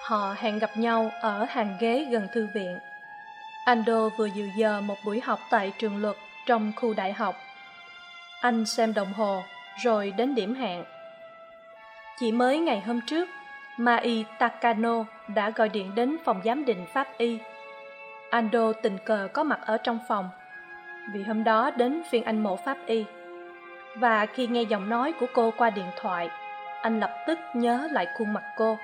Họ hẹn gặp nhau ở hàng ghế gần thư viện. Ando vừa dự giờ một buổi học tại trường luật trong khu đại học. Anh xem đồng hồ, rồi đến điểm hẹn. Chỉ mới ngày hôm trước, Mai Takano đã gọi điện đến phòng giám định pháp y. Ando tình cờ có mặt ở trong phòng, vì hôm đó đến phiên anh mổ pháp y. Và khi nghe giọng nói của cô qua điện thoại, anh lập tức nhớ lại khuôn mặt cô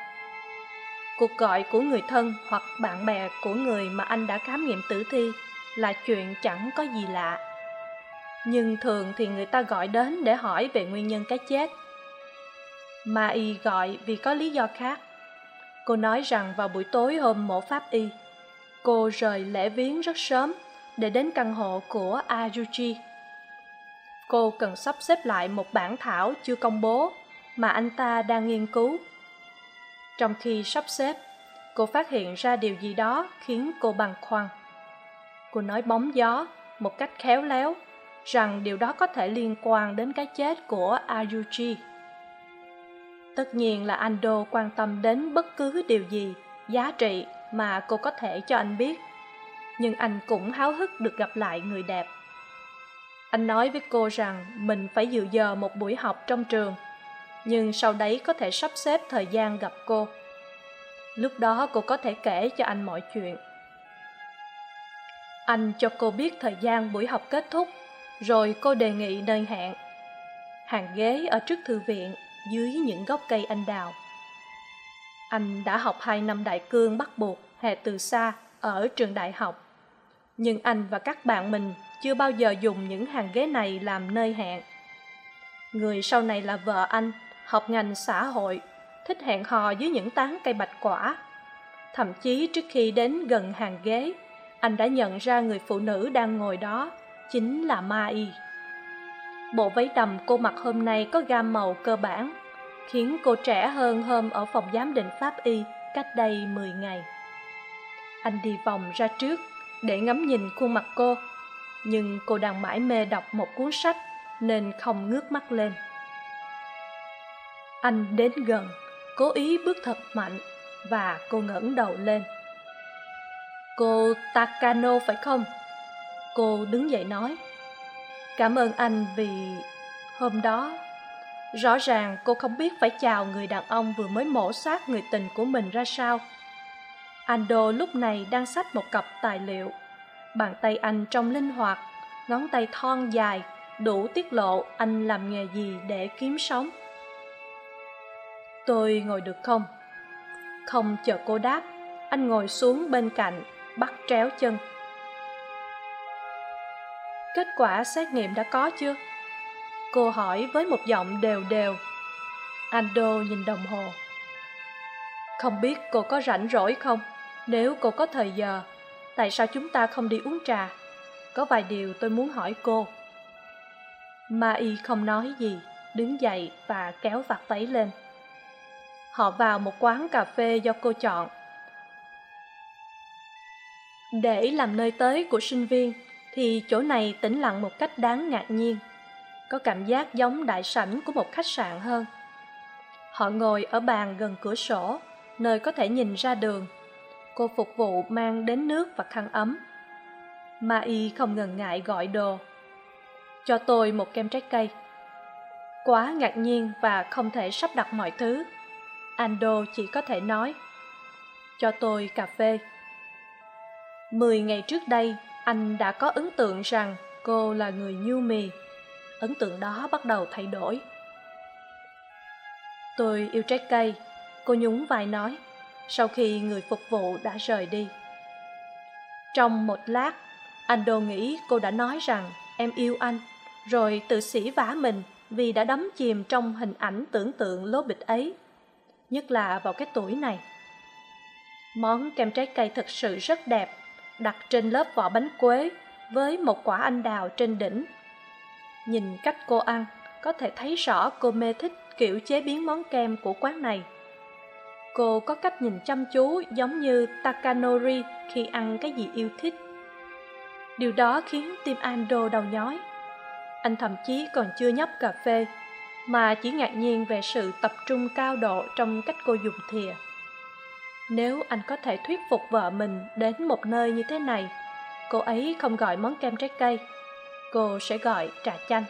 cuộc gọi của người thân hoặc bạn bè của người mà anh đã khám nghiệm tử thi là chuyện chẳng có gì lạ. Nhưng thường thì người ta gọi đến để hỏi về nguyên nhân cái chết. Ma y gọi vì có lý do khác. Cô nói rằng vào buổi tối hôm mổ pháp y, cô rời lễ viếng rất sớm để đến căn hộ của ajuji cô cần sắp xếp lại một bản thảo chưa công bố mà anh ta đang nghiên cứu trong khi sắp xếp, cô phát hiện ra điều gì đó khiến cô băn khoăn. Cô nói bóng gió, một cách khéo léo, rằng điều đó có thể liên quan đến cái chết của ayuji. Tất nhiên là ando quan tâm đến bất cứ điều gì, giá trị mà cô có thể cho anh biết. Nhưng anh cũng háo hức được gặp lại người đẹp. Anh nói với cô rằng mình phải dự giờ một buổi học trong trường nhưng sau đấy có thể sắp xếp thời gian gặp cô. Lúc đó cô có thể kể cho anh mọi chuyện. Anh cho cô biết thời gian buổi học kết thúc, rồi cô đề nghị nơi hẹn. Hàng ghế ở trước thư viện, dưới những gốc cây anh đào. Anh đã học hai năm đại cương bắt buộc hè từ xa ở trường đại học. Nhưng anh và các bạn mình chưa bao giờ dùng những hàng ghế này làm nơi hẹn. Người sau này là vợ anh học ngành xã hội, thích hẹn hò dưới những tán cây bạch quả. Thậm chí trước khi đến gần hàng ghế, anh đã nhận ra người phụ nữ đang ngồi đó, chính là ma y bộ váy đầm cô mặc hôm nay có gam màu cơ bản, khiến cô trẻ hơn hôm ở phòng giám định pháp y cách đây mười ngày. Anh đi vòng ra trước để ngắm nhìn khuôn mặt cô, nhưng cô đang mãi mê đọc một cuốn sách nên không ngước mắt lên anh đến gần, cố ý bước thật mạnh và cô ngẩng đầu lên. Cô takano phải không? Cô đứng dậy nói. Cảm ơn anh vì hôm đó, rõ ràng cô không biết phải chào người đàn ông vừa mới mổ xác người tình của mình ra sao. Ando lúc này đang xách một cặp tài liệu, bàn tay anh trông linh hoạt, ngón tay thon dài, đủ tiết lộ anh làm nghề gì để kiếm sống tôi ngồi được không? Không chờ cô đáp, anh ngồi xuống bên cạnh, bắt tréo chân. Kết quả xét nghiệm đã có chưa? Cô hỏi với một giọng đều đều. Ando nhìn đồng hồ. Không biết cô có rảnh rỗi không? Nếu cô có thời giờ, tại sao chúng ta không đi uống trà? Có vài điều tôi muốn hỏi cô. Ma y không nói gì, đứng dậy và kéo vạt váy lên họ vào một quán cà phê do cô chọn. Để làm nơi tới của sinh viên, thì chỗ này tĩnh lặng một cách đáng ngạc nhiên, có cảm giác giống đại sảnh của một khách sạn hơn. Họ ngồi ở bàn gần cửa sổ, nơi có thể nhìn ra đường. Cô phục vụ mang đến nước và khăn ấm. Ma y không ngần ngại gọi đồ. Cho tôi một kem trái cây. Quá ngạc nhiên và không thể sắp đặt mọi thứ ando chỉ có thể nói, cho tôi cà phê. Mười ngày trước đây, anh đã có ấn tượng rằng cô là người nhu mì. Ấn tượng đó bắt đầu thay đổi. Tôi yêu trái cây, cô nhún vai nói, sau khi người phục vụ đã rời đi. Trong một lát anh đô nghĩ cô đã nói rằng, em yêu anh. Rồi tự xỉ vả mình vì đã đắm chìm trong hình ảnh tưởng tượng lố bịch ấy nhất là vào cái tuổi này. Món kem trái cây thật sự rất đẹp, đặt trên lớp vỏ bánh quế với một quả anh đào trên đỉnh. Nhìn cách cô ăn, có thể thấy rõ cô mê thích kiểu chế biến món kem của quán này. Cô có cách nhìn chăm chú giống như takanori khi ăn cái gì yêu thích. Điều đó khiến tim ando đau nhói. Anh thậm chí còn chưa nhấp cà phê mà chỉ ngạc nhiên về sự tập trung cao độ trong cách cô dùng thìa. Nếu anh có thể thuyết phục vợ mình đến một nơi như thế này, cô ấy không gọi món kem trái cây, cô sẽ gọi trà chanh.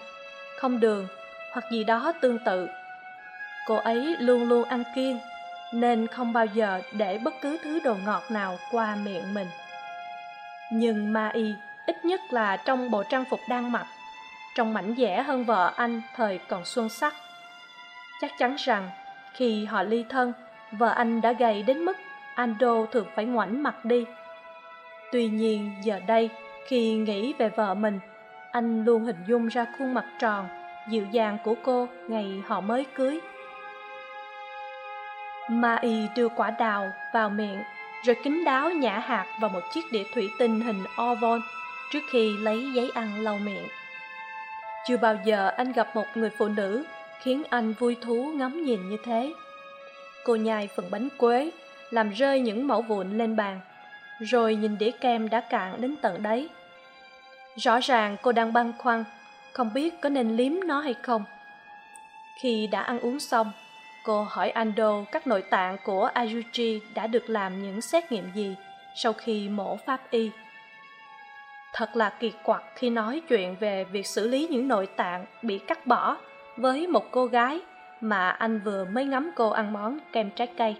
Không đường, hoặc gì đó tương tự. Cô ấy luôn luôn ăn kiêng, nên không bao giờ để bất cứ thứ đồ ngọt nào qua miệng mình. Nhưng ma y ít nhất là trong bộ trang phục đang mặc trông mảnh dẻ hơn vợ anh thời còn xuân sắc. Chắc chắn rằng, khi họ ly thân, vợ anh đã gầy đến mức ando thường phải ngoảnh mặt đi. Tuy nhiên, giờ đây, khi nghĩ về vợ mình, anh luôn hình dung ra khuôn mặt tròn, dịu dàng của cô ngày họ mới cưới. Ma y đưa quả đào vào miệng, rồi kín đáo nhả hạt vào một chiếc đĩa thủy tinh hình oval trước khi lấy giấy ăn lau miệng chưa bao giờ anh gặp một người phụ nữ khiến anh vui thú ngắm nhìn như thế. Cô nhai phần bánh quế, làm rơi những mẫu vụn lên bàn, rồi nhìn đĩa kem đã cạn đến tận đấy rõ ràng cô đang băn khoăn, không biết có nên liếm nó hay không. Khi đã ăn uống xong, cô hỏi ando các nội tạng của ayuji đã được làm những xét nghiệm gì sau khi mổ pháp y thật là kỳ quặc khi nói chuyện về việc xử lý những nội tạng bị cắt bỏ với một cô gái mà anh vừa mới ngắm cô ăn món kem trái cây.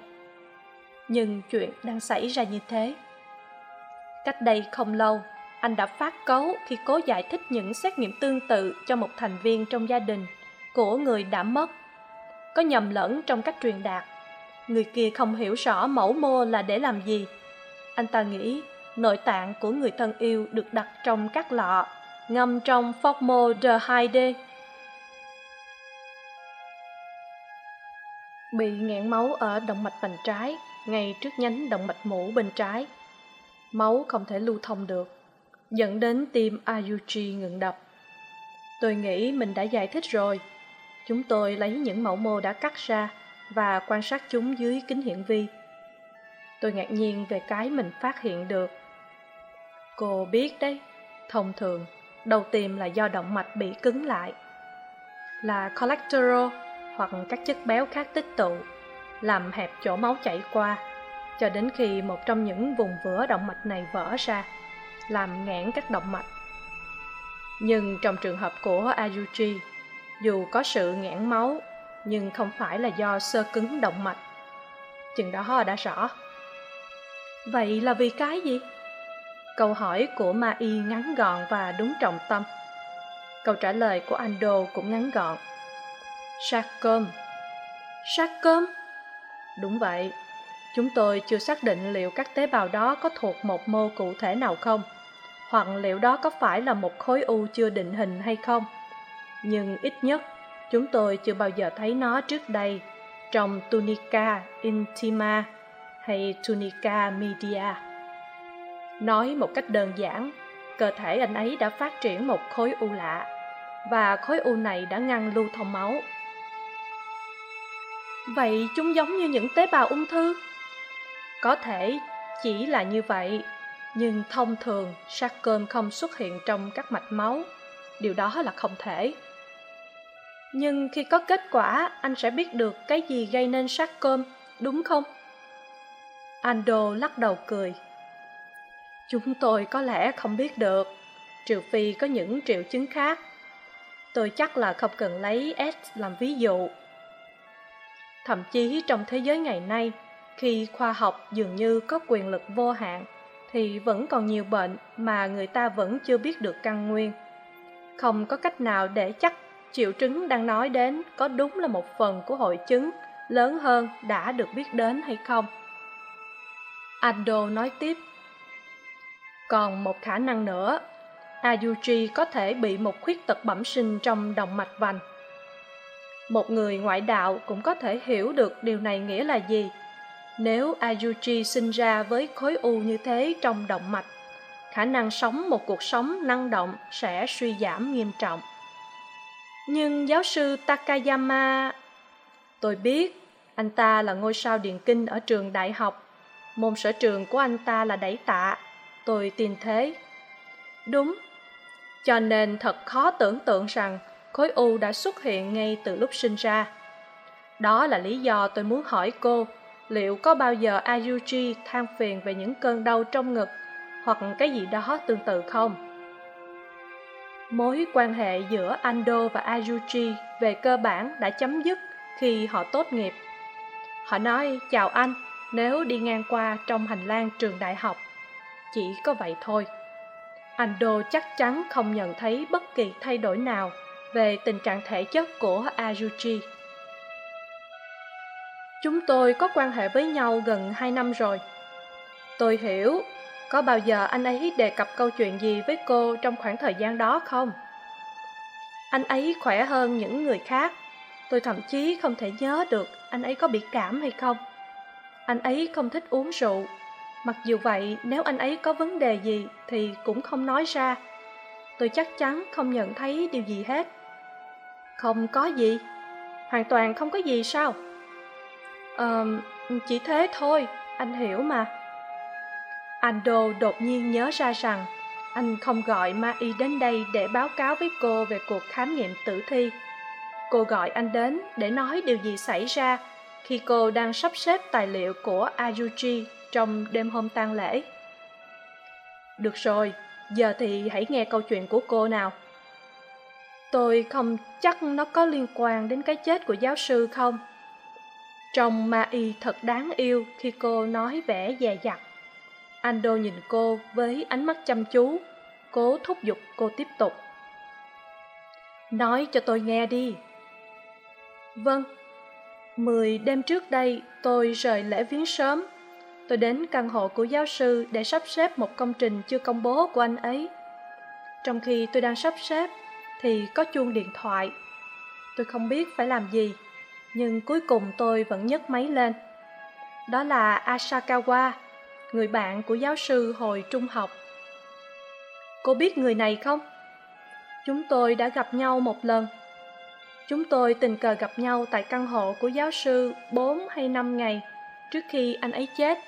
Nhưng chuyện đang xảy ra như thế. Cách đây không lâu, anh đã phát cấu khi cố giải thích những xét nghiệm tương tự cho một thành viên trong gia đình của người đã mất. Có nhầm lẫn trong cách truyền đạt. Người kia không hiểu rõ mẫu mô là để làm gì. Anh ta nghĩ nội tạng của người thân yêu được đặt trong các lọ, ngâm trong formaldehyde bị nghẹn máu ở động mạch vành trái, ngay trước nhánh động mạch mũ bên trái. Máu không thể lưu thông được, dẫn đến tim ayuchi ngừng đập. Tôi nghĩ mình đã giải thích rồi. Chúng tôi lấy những mẫu mô đã cắt ra và quan sát chúng dưới kính hiển vi. Tôi ngạc nhiên về cái mình phát hiện được cô biết đấy. Thông thường, đầu tim là do động mạch bị cứng lại. Là cholesterol hoặc các chất béo khác tích tụ, làm hẹp chỗ máu chảy qua, cho đến khi một trong những vùng vữa động mạch này vỡ ra, làm nghẽn các động mạch. Nhưng trong trường hợp của ayuji, dù có sự nghẽn máu, nhưng không phải là do sơ cứng động mạch. Chừng đó đã rõ. Vậy là vì cái gì? Câu hỏi của ma y ngắn gọn và đúng trọng tâm. Câu trả lời của ando cũng ngắn gọn. Sát cơm. Sát cơm? Đúng vậy. Chúng tôi chưa xác định liệu các tế bào đó có thuộc một mô cụ thể nào không, hoặc liệu đó có phải là một khối u chưa định hình hay không. Nhưng ít nhất, chúng tôi chưa bao giờ thấy nó trước đây trong tunica intima hay tunica media nói một cách đơn giản, cơ thể anh ấy đã phát triển một khối u lạ, và khối u này đã ngăn lưu thông máu. Vậy chúng giống như những tế bào ung thư? Có thể chỉ là như vậy, nhưng thông thường sát cơm không xuất hiện trong các mạch máu. Điều đó là không thể. Nhưng khi có kết quả, anh sẽ biết được cái gì gây nên sát cơm đúng không? Ando lắc đầu cười chúng tôi có lẽ không biết được, trừ phi có những triệu chứng khác. Tôi chắc là không cần lấy s làm ví dụ. Thậm chí trong thế giới ngày nay, khi khoa học dường như có quyền lực vô hạn, thì vẫn còn nhiều bệnh mà người ta vẫn chưa biết được căn nguyên. Không có cách nào để chắc triệu chứng đang nói đến có đúng là một phần của hội chứng lớn hơn đã được biết đến hay không. Ando nói tiếp còn một khả năng nữa. Ayuji có thể bị một khuyết tật bẩm sinh trong động mạch vành. Một người ngoại đạo cũng có thể hiểu được điều này nghĩa là gì. Nếu ayuji sinh ra với khối u như thế trong động mạch, khả năng sống một cuộc sống năng động sẽ suy giảm nghiêm trọng. Nhưng giáo sư takayama, tôi biết anh ta là ngôi sao điền kinh ở trường đại học. Môn sở trường của anh ta là đẩy tạ tôi tin thế. Đúng. Cho nên thật khó tưởng tượng rằng khối u đã xuất hiện ngay từ lúc sinh ra. Đó là lý do tôi muốn hỏi cô, liệu có bao giờ ayuji than phiền về những cơn đau trong ngực hoặc cái gì đó tương tự không? Mối quan hệ giữa ando và ayuji về cơ bản đã chấm dứt khi họ tốt nghiệp. Họ nói, chào anh, nếu đi ngang qua trong hành lang trường đại học chỉ có vậy thôi. Ando chắc chắn không nhận thấy bất kỳ thay đổi nào về tình trạng thể chất của ayuji chúng tôi có quan hệ với nhau gần hai năm rồi. Tôi hiểu, có bao giờ anh ấy đề cập câu chuyện gì với cô trong khoảng thời gian đó không? Anh ấy khỏe hơn những người khác. Tôi thậm chí không thể nhớ được anh ấy có bị cảm hay không. Anh ấy không thích uống rượu mặc dù vậy, nếu anh ấy có vấn đề gì thì cũng không nói ra. Tôi chắc chắn không nhận thấy điều gì hết. Không có gì. Hoàn toàn không có gì sao? Ờ chỉ thế thôi, anh hiểu mà. Ando đột nhiên nhớ ra rằng anh không gọi ma y đến đây để báo cáo với cô về cuộc khám nghiệm tử thi. Cô gọi anh đến để nói điều gì xảy ra khi cô đang sắp xếp tài liệu của ayuji trong đêm hôm tang lễ. Được rồi, giờ thì hãy nghe câu chuyện của cô nào. Tôi không chắc nó có liên quan đến cái chết của giáo sư không. Trông ma y thật đáng yêu khi cô nói vẻ dè dặt. Ando nhìn cô với ánh mắt chăm chú, cố thúc giục cô tiếp tục. Nói cho tôi nghe đi. Vâng mười đêm trước đây tôi rời lễ viếng sớm tôi đến căn hộ của giáo sư để sắp xếp một công trình chưa công bố của anh ấy. Trong khi tôi đang sắp xếp, thì có chuông điện thoại. Tôi không biết phải làm gì, nhưng cuối cùng tôi vẫn nhấc máy lên. Đó là asakawa, người bạn của giáo sư hồi trung học. Cô biết người này không? Chúng tôi đã gặp nhau một lần. Chúng tôi tình cờ gặp nhau tại căn hộ của giáo sư bốn hay năm ngày trước khi anh ấy chết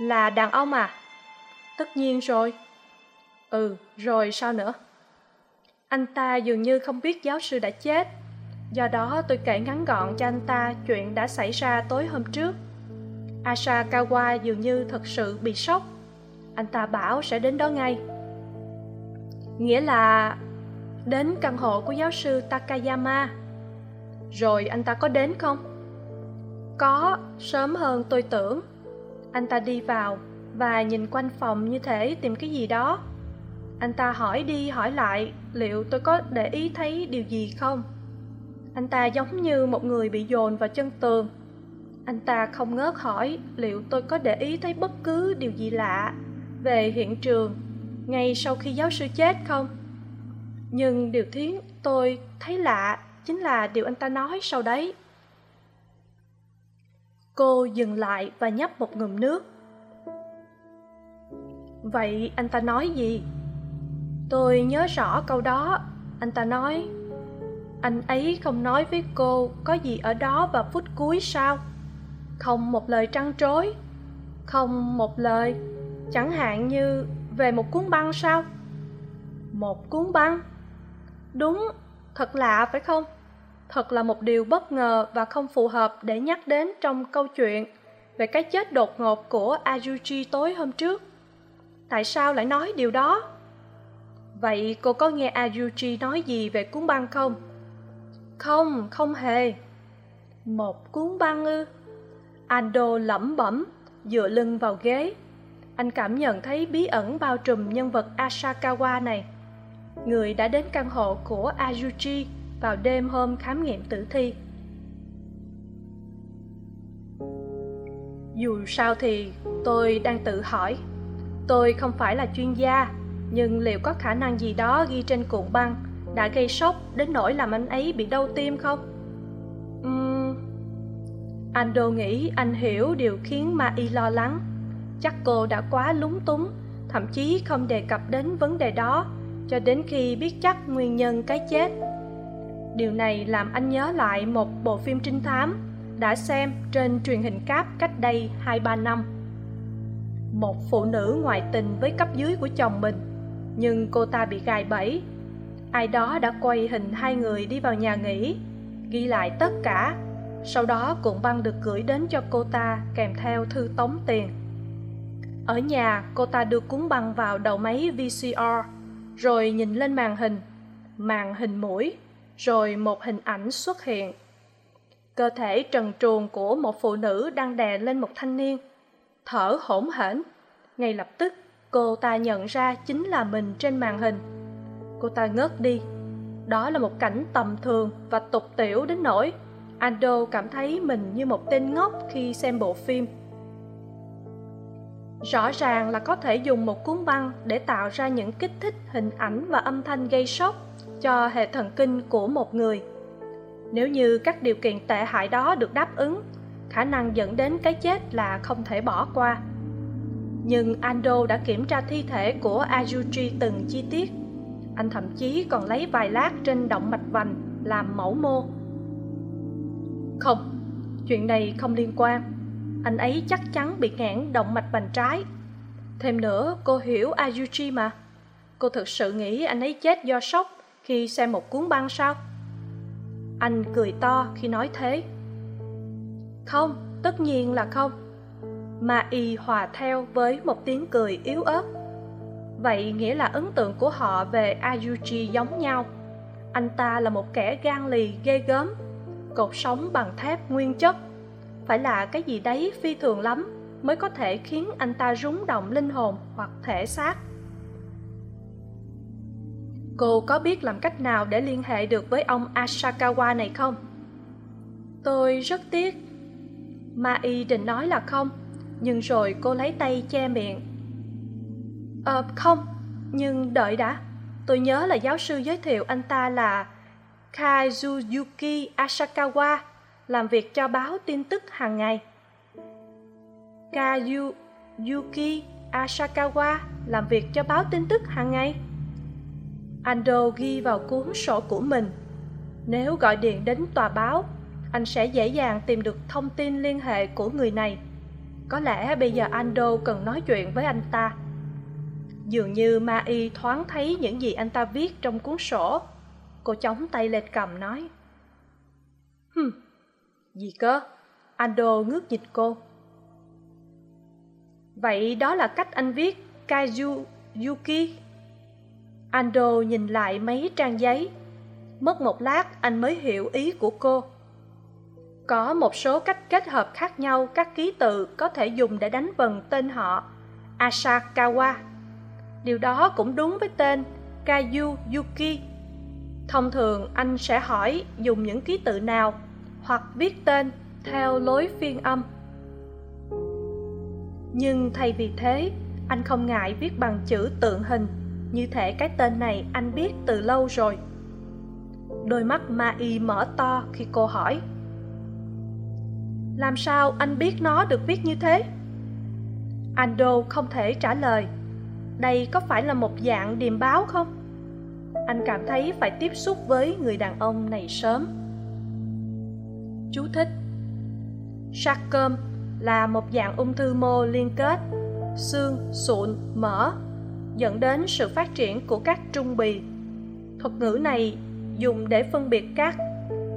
là đàn ông à? Tất nhiên rồi. Ừ rồi sao nữa? Anh ta dường như không biết giáo sư đã chết. Do đó tôi kể ngắn gọn cho anh ta chuyện đã xảy ra tối hôm trước. Asakawa dường như thật sự bị sốc. Anh ta bảo sẽ đến đó ngay. Nghĩa là đến căn hộ của giáo sư takayama. Rồi anh ta có đến không? Có, sớm hơn tôi tưởng anh ta đi vào và nhìn quanh phòng như thể tìm cái gì đó. Anh ta hỏi đi hỏi lại liệu tôi có để ý thấy điều gì không. Anh ta giống như một người bị dồn vào chân tường. Anh ta không ngớt hỏi liệu tôi có để ý thấy bất cứ điều gì lạ về hiện trường ngay sau khi giáo sư chết không. Nhưng điều khiến tôi thấy lạ chính là điều anh ta nói sau đấy cô dừng lại và nhấp một ngụm nước. Vậy anh ta nói gì? Tôi nhớ rõ câu đó. Anh ta nói, anh ấy không nói với cô có gì ở đó vào phút cuối sao? Không một lời trăn trối, không một lời. Chẳng hạn như về một cuốn băng sao một cuốn băng? Đúng, thật lạ phải không? Thật là một điều bất ngờ và không phù hợp để nhắc đến trong câu chuyện về cái chết đột ngột của ajuji tối hôm trước. Tại sao lại nói điều đó? Vậy cô có nghe ajuji nói gì về cuốn băng không? Không không hề. Một cuốn băng ư? Ando lẩm bẩm, dựa lưng vào ghế. Anh cảm nhận thấy bí ẩn bao trùm nhân vật asakawa này. Người đã đến căn hộ của ajuji vào đêm hôm khám nghiệm tử thi. Dù sao thì tôi đang tự hỏi, tôi không phải là chuyên gia, nhưng liệu có khả năng gì đó ghi trên cuộn băng đã gây sốc đến nỗi làm anh ấy bị đau tim không? Uhm... ando nghĩ anh hiểu điều khiến ma y lo lắng. Chắc cô đã quá lúng túng, thậm chí không đề cập đến vấn đề đó cho đến khi biết chắc nguyên nhân cái chết điều này làm anh nhớ lại một bộ phim trinh thám đã xem trên truyền hình cáp cách đây hai ba năm. Một phụ nữ ngoại tình với cấp dưới của chồng mình, nhưng cô ta bị gài bẫy. Ai đó đã quay hình hai người đi vào nhà nghỉ, ghi lại tất cả, sau đó cuộn băng được gửi đến cho cô ta kèm theo thư tống tiền. Ở nhà, cô ta đưa cuốn băng vào đầu máy vcr rồi nhìn lên màn hình màn hình mũi rồi một hình ảnh xuất hiện. Cơ thể trần truồng của một phụ nữ đang đè lên một thanh niên. Thở hổn hển. Ngay lập tức, cô ta nhận ra chính là mình trên màn hình. Cô ta ngớt đi. Đó là một cảnh tầm thường và tục tiểu đến nỗi ando cảm thấy mình như một tên ngốc khi xem bộ phim. Rõ ràng là có thể dùng một cuốn băng để tạo ra những kích thích hình ảnh và âm thanh gây sốc cho hệ thần kinh của một người. Nếu như các điều kiện tệ hại đó được đáp ứng, khả năng dẫn đến cái chết là không thể bỏ qua. Nhưng ando đã kiểm tra thi thể của ajuji từng chi tiết. Anh thậm chí còn lấy vài lát trên động mạch vành làm mẫu mô. Không, chuyện này không liên quan. Anh ấy chắc chắn bị ngãn động mạch vành trái. Thêm nữa, cô hiểu ajuji mà. Cô thực sự nghĩ anh ấy chết do sốc khi xem một cuốn băng sao? Anh cười to khi nói thế. Không, tất nhiên là không. Mà y hòa theo với một tiếng cười yếu ớt. Vậy nghĩa là ấn tượng của họ về ayuji giống nhau. Anh ta là một kẻ gan lì ghê gớm, cột sống bằng thép nguyên chất. Phải là cái gì đấy phi thường lắm mới có thể khiến anh ta rúng động linh hồn hoặc thể xác? Cô có biết làm cách nào để liên hệ được với ông asakawa này không? Tôi rất tiếc. Ma y định nói là không, nhưng rồi cô lấy tay che miệng. Ờ không, nhưng đợi đã. Tôi nhớ là giáo sư giới thiệu anh ta là kazuyuki asakawa làm việc cho báo tin tức hàng ngày. Kazuyuki asakawa làm việc cho báo tin tức hàng ngày? Ando ghi vào cuốn sổ của mình. Nếu gọi điện đến tòa báo, anh sẽ dễ dàng tìm được thông tin liên hệ của người này. Có lẽ bây giờ ando cần nói chuyện với anh ta. Dường như ma y thoáng thấy những gì anh ta viết trong cuốn sổ. Cô chống tay lên cầm nói, hừm, gì cơ? Ando ngước nhìn cô. Vậy đó là cách anh viết, kaiju yuki ando nhìn lại mấy trang giấy. Mất một lát, anh mới hiểu ý của cô. Có một số cách kết hợp khác nhau, các ký tự có thể dùng để đánh vần tên họ. Asakawa điều đó cũng đúng với tên kayu yuki. Thông thường, anh sẽ hỏi dùng những ký tự nào hoặc viết tên theo lối phiên âm. Nhưng thay vì thế, anh không ngại viết bằng chữ tượng hình như thể cái tên này anh biết từ lâu rồi. Đôi mắt ma y mở to khi cô hỏi. Làm sao anh biết nó được viết như thế? Ando không thể trả lời. Đây có phải là một dạng điềm báo không? Anh cảm thấy phải tiếp xúc với người đàn ông này sớm. Chú thích. Sarcom là một dạng ung thư mô liên kết, xương, sụn, mỡ dẫn đến sự phát triển của các trung bì. Thuật ngữ này dùng để phân biệt các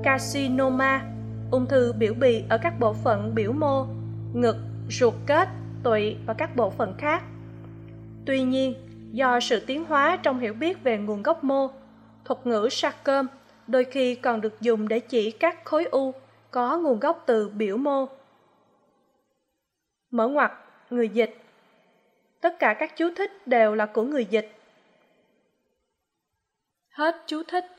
carcinoma, ung thư biểu bì ở các bộ phận biểu mô, ngực, ruột kết, tụy và các bộ phận khác. Tuy nhiên, do sự tiến hóa trong hiểu biết về nguồn gốc mô, thuật ngữ sarcom đôi khi còn được dùng để chỉ các khối u có nguồn gốc từ biểu mô. Mở ngoặt người dịch tất cả các chú thích đều là của người dịch. Hết chú thích.